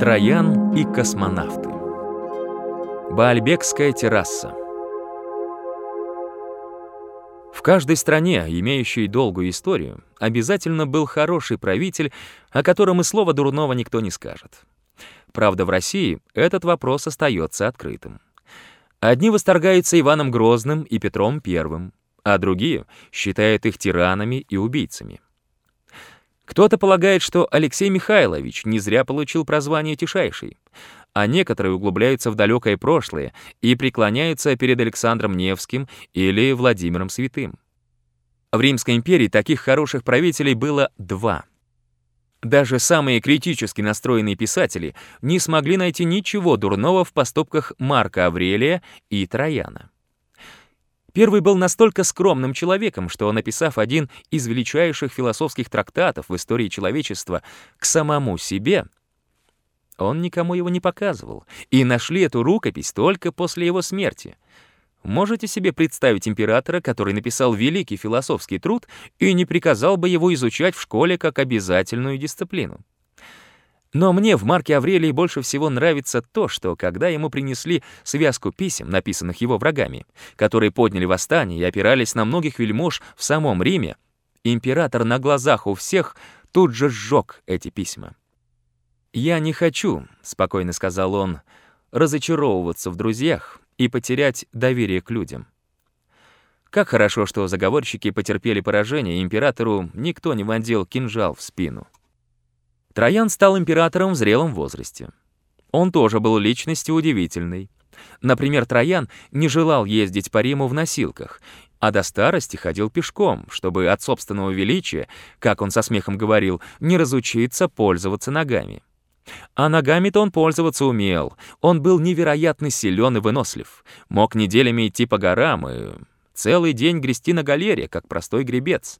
Троян и космонавты. Баальбекская терраса. В каждой стране, имеющей долгую историю, обязательно был хороший правитель, о котором и слова дурного никто не скажет. Правда, в России этот вопрос остается открытым. Одни восторгаются Иваном Грозным и Петром I, а другие считают их тиранами и убийцами. Кто-то полагает, что Алексей Михайлович не зря получил прозвание «Тишайший», а некоторые углубляются в далекое прошлое и преклоняются перед Александром Невским или Владимиром Святым. В Римской империи таких хороших правителей было два. Даже самые критически настроенные писатели не смогли найти ничего дурного в поступках Марка Аврелия и Трояна. Первый был настолько скромным человеком, что, написав один из величайших философских трактатов в истории человечества к самому себе, он никому его не показывал, и нашли эту рукопись только после его смерти. Можете себе представить императора, который написал великий философский труд и не приказал бы его изучать в школе как обязательную дисциплину? Но мне в Марке Аврелии больше всего нравится то, что когда ему принесли связку писем, написанных его врагами, которые подняли восстание и опирались на многих вельмож в самом Риме, император на глазах у всех тут же сжег эти письма. «Я не хочу», — спокойно сказал он, — «разочаровываться в друзьях и потерять доверие к людям». Как хорошо, что заговорщики потерпели поражение, и императору никто не вонзил кинжал в спину. Троян стал императором в зрелом возрасте. Он тоже был личностью удивительной. Например, Троян не желал ездить по Риму в носилках, а до старости ходил пешком, чтобы от собственного величия, как он со смехом говорил, не разучиться пользоваться ногами. А ногами-то он пользоваться умел. Он был невероятно силен и вынослив. Мог неделями идти по горам и целый день грести на галере, как простой гребец.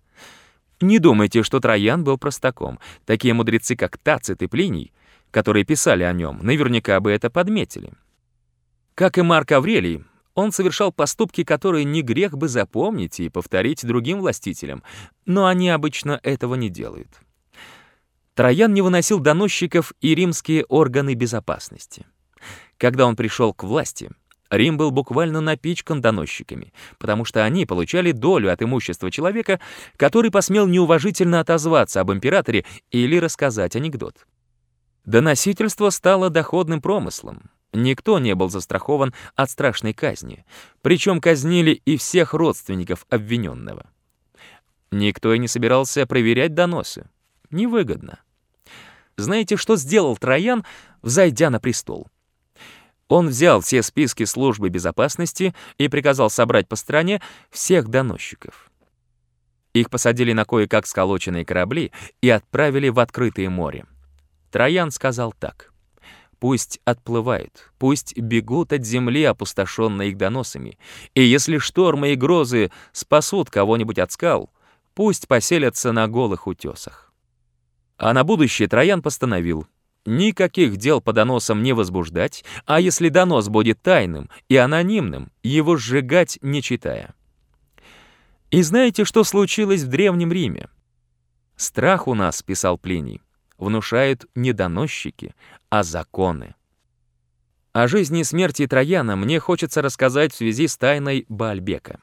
Не думайте, что Троян был простаком. Такие мудрецы, как Тацит и Плиний, которые писали о нем, наверняка бы это подметили. Как и Марк Аврелий, он совершал поступки, которые не грех бы запомнить и повторить другим властителям, но они обычно этого не делают. Троян не выносил доносчиков и римские органы безопасности. Когда он пришел к власти, Рим был буквально напичкан доносчиками, потому что они получали долю от имущества человека, который посмел неуважительно отозваться об императоре или рассказать анекдот. Доносительство стало доходным промыслом. Никто не был застрахован от страшной казни, причем казнили и всех родственников обвиненного. Никто и не собирался проверять доносы. Невыгодно. Знаете, что сделал Троян, взойдя на престол? Он взял все списки службы безопасности и приказал собрать по стране всех доносчиков. Их посадили на кое-как сколоченные корабли и отправили в открытое море. Троян сказал так. «Пусть отплывают, пусть бегут от земли, опустошенные их доносами, и если штормы и грозы спасут кого-нибудь от скал, пусть поселятся на голых утесах». А на будущее Троян постановил — Никаких дел по доносам не возбуждать, а если донос будет тайным и анонимным, его сжигать не читая. И знаете, что случилось в Древнем Риме? «Страх у нас», — писал Плиний, — внушают не доносчики, а законы. О жизни и смерти Трояна мне хочется рассказать в связи с тайной Бальбека.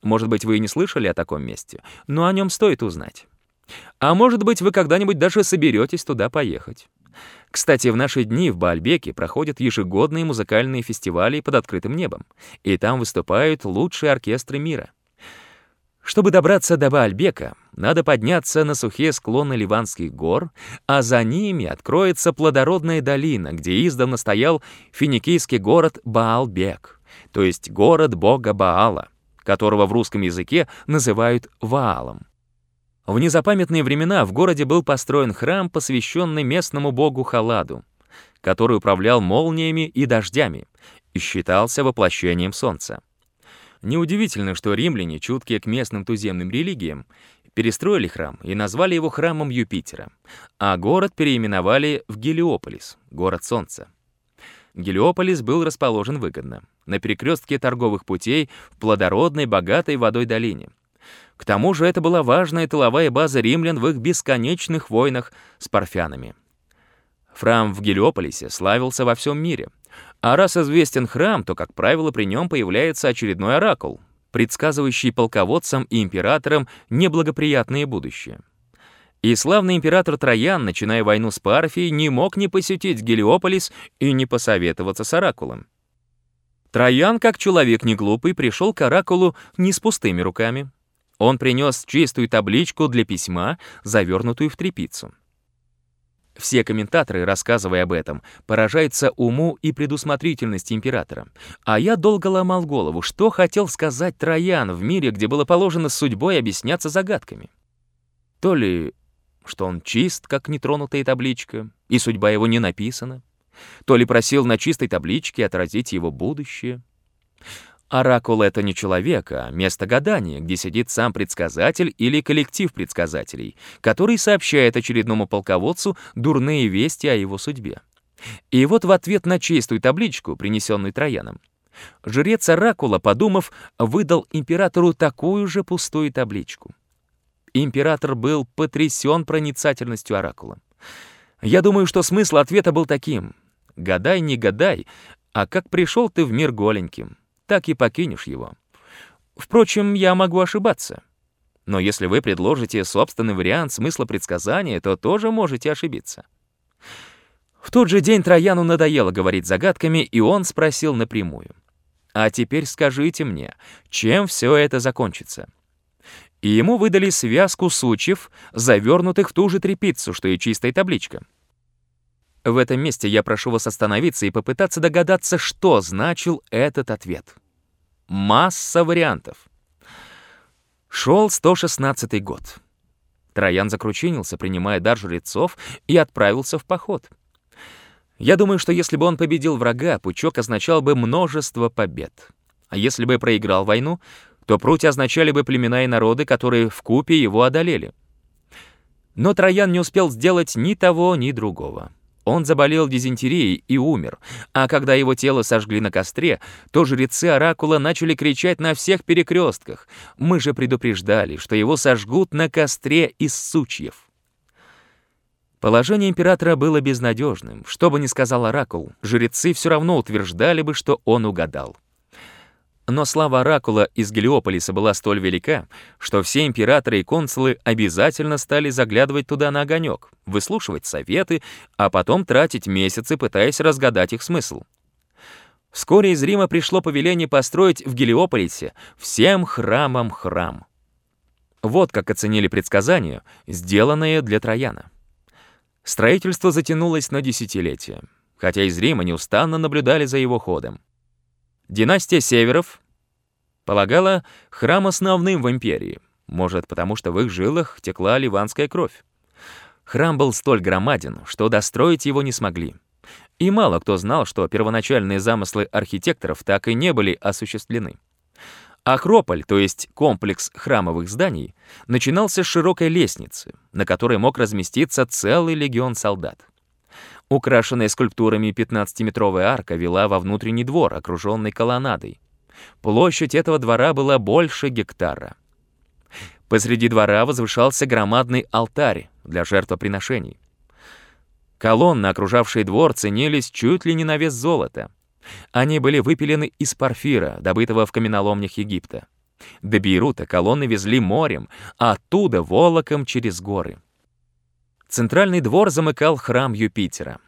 Может быть, вы и не слышали о таком месте, но о нем стоит узнать. А может быть, вы когда-нибудь даже соберетесь туда поехать. Кстати, в наши дни в Баальбеке проходят ежегодные музыкальные фестивали под открытым небом, и там выступают лучшие оркестры мира. Чтобы добраться до Баальбека, надо подняться на сухие склоны Ливанских гор, а за ними откроется плодородная долина, где издавна стоял финикийский город Баалбек, то есть город бога Баала, которого в русском языке называют Ваалом. В незапамятные времена в городе был построен храм, посвященный местному богу Халаду, который управлял молниями и дождями и считался воплощением солнца. Неудивительно, что римляне, чуткие к местным туземным религиям, перестроили храм и назвали его храмом Юпитера, а город переименовали в Гелиополис, город солнца. Гелиополис был расположен выгодно, на перекрестке торговых путей в плодородной, богатой водой долине, к тому же это была важная тыловая база римлян в их бесконечных войнах с парфянами. Храм в Гелиополисе славился во всем мире. А раз известен храм, то, как правило, при нем появляется очередной оракул, предсказывающий полководцам и императорам неблагоприятное будущее. И славный император Троян, начиная войну с Парфией, не мог не посетить Гелиополис и не посоветоваться с оракулом. Троян, как человек неглупый, пришел к оракулу не с пустыми руками. Он принес чистую табличку для письма, завернутую в тряпицу. Все комментаторы, рассказывая об этом, поражаются уму и предусмотрительности императора. А я долго ломал голову, что хотел сказать Троян в мире, где было положено судьбой объясняться загадками. То ли, что он чист, как нетронутая табличка, и судьба его не написана, то ли просил на чистой табличке отразить его будущее. Оракул — это не человек, а место гадания, где сидит сам предсказатель или коллектив предсказателей, который сообщает очередному полководцу дурные вести о его судьбе. И вот в ответ на чистую табличку, принесенную Трояном, жрец Оракула, подумав, выдал императору такую же пустую табличку. Император был потрясен проницательностью Оракула. Я думаю, что смысл ответа был таким. «Гадай, не гадай, а как пришел ты в мир голеньким, так и покинешь его. Впрочем, я могу ошибаться. Но если вы предложите собственный вариант смысла предсказания, то тоже можете ошибиться. В тот же день Трояну надоело говорить загадками, и он спросил напрямую. «А теперь скажите мне, чем все это закончится?» И ему выдали связку сучьев, завернутых в ту же тряпицу, что и чистая табличка. В этом месте я прошу вас остановиться и попытаться догадаться, что значил этот ответ. Масса вариантов. Шел 116 год. Троян закручинился, принимая дар жрецов, и отправился в поход. Я думаю, что если бы он победил врага, пучок означал бы множество побед. А если бы проиграл войну, то прути означали бы племена и народы, которые в купе его одолели. Но Троян не успел сделать ни того, ни другого. Он заболел дизентерией и умер, а когда его тело сожгли на костре, то жрецы Оракула начали кричать на всех перекрестках. Мы же предупреждали, что его сожгут на костре из сучьев. Положение императора было безнадежным. Что бы ни сказал Оракул, жрецы все равно утверждали бы, что он угадал. Но слава Оракула из Гелиополиса была столь велика, что все императоры и консулы обязательно стали заглядывать туда на огонек, выслушивать советы, а потом тратить месяцы, пытаясь разгадать их смысл. Вскоре из Рима пришло повеление построить в Гелиополисе всем храмам храм. Вот как оценили предсказания, сделанные для Трояна. Строительство затянулось на десятилетия, хотя из Рима неустанно наблюдали за его ходом. Династия Северов полагала храм основным в империи, может, потому что в их жилах текла ливанская кровь. Храм был столь громаден, что достроить его не смогли. И мало кто знал, что первоначальные замыслы архитекторов так и не были осуществлены. Акрополь, то есть комплекс храмовых зданий, начинался с широкой лестницы, на которой мог разместиться целый легион солдат. Украшенная скульптурами 15-метровая арка вела во внутренний двор, окруженный колоннадой. Площадь этого двора была больше гектара. Посреди двора возвышался громадный алтарь для жертвоприношений. Колонны, окружавшие двор, ценились чуть ли не на вес золота. Они были выпилены из порфира, добытого в каменоломнях Египта. До Бейрута колонны везли морем, а оттуда — волоком через горы. Центральный двор замыкал храм Юпитера.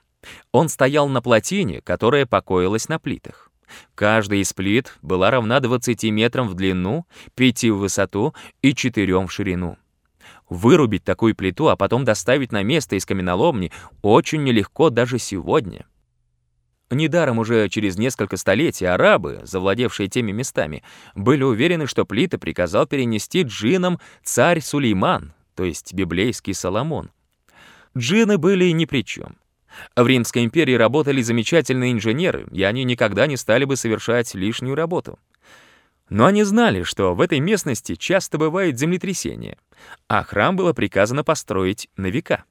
Он стоял на плотине, которая покоилась на плитах. Каждая из плит была равна 20 метрам в длину, 5 в высоту и 4 в ширину. Вырубить такую плиту, а потом доставить на место из каменоломни очень нелегко даже сегодня. Недаром уже через несколько столетий арабы, завладевшие теми местами, были уверены, что плиты приказал перенести джинам царь Сулейман, то есть библейский Соломон. Джины были ни при чем. В Римской империи работали замечательные инженеры, и они никогда не стали бы совершать лишнюю работу. Но они знали, что в этой местности часто бывает землетрясение, а храм было приказано построить на века.